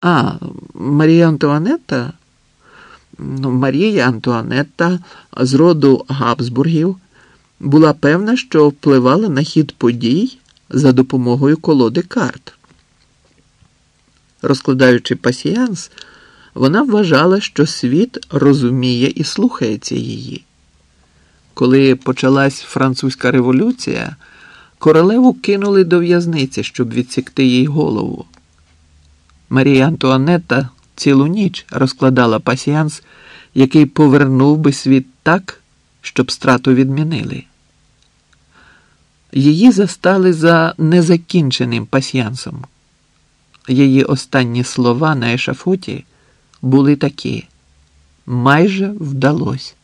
А, Марія Антуанетта? Ну, Марія Антуанетта з роду Габсбургів була певна, що впливала на хід подій за допомогою колоди карт. Розкладаючи пасіянс, вона вважала, що світ розуміє і слухається її. Коли почалась французька революція, королеву кинули до в'язниці, щоб відсікти їй голову. Марія Антуанетта цілу ніч розкладала пасіянс, який повернув би світ так, щоб страту відмінили. Її застали за незакінченим пасьянсом. Її останні слова на ешафоті були такі майже вдалось.